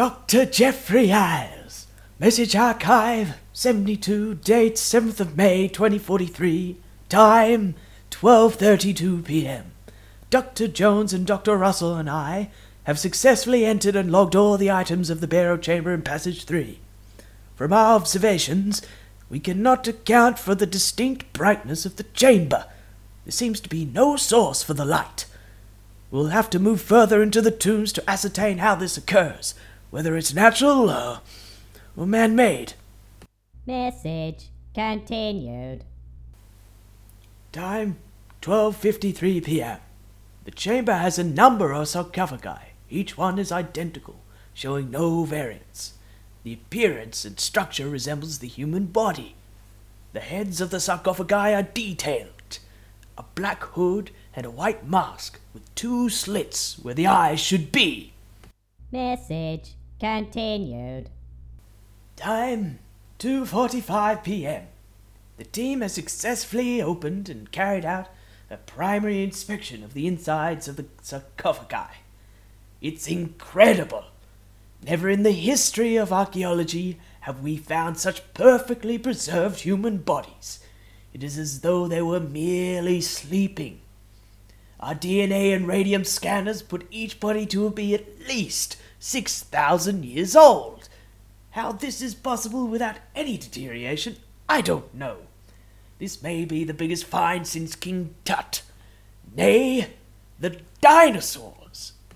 Dr. Jeffrey Iles. Message archive 72, date 7th of May 2043, time 12:32 p.m. Dr. Jones and Dr. Russell and I have successfully entered and logged all the items of the burial chamber in passage 3. From our observations, we cannot account for the distinct brightness of the chamber. There seems to be no source for the light. We'll have to move further into the tombs to ascertain how this occurs, whether it's natural or, or man made. Message continued. Time 12:53 p.m. The chamber has a number of sarcophagi. Each one is identical, showing no variance. The appearance and structure resembles the human body. The heads of the sarcophagi are detailed. A black hood and a white mask with two slits where the eyes should be. Message continued. Time 2:45 p.m. The team has successfully opened and carried out a primary inspection of the insides of the sarcophagi. It's incredible. Never in the history of archaeology have we found such perfectly preserved human bodies. It is as though they were merely sleeping. Our DNA and radium scanners put each body to be at least 6,000 years old. How this is possible without any deterioration, I don't know. This may be the biggest find since King Tut. Nay, the dinosaur.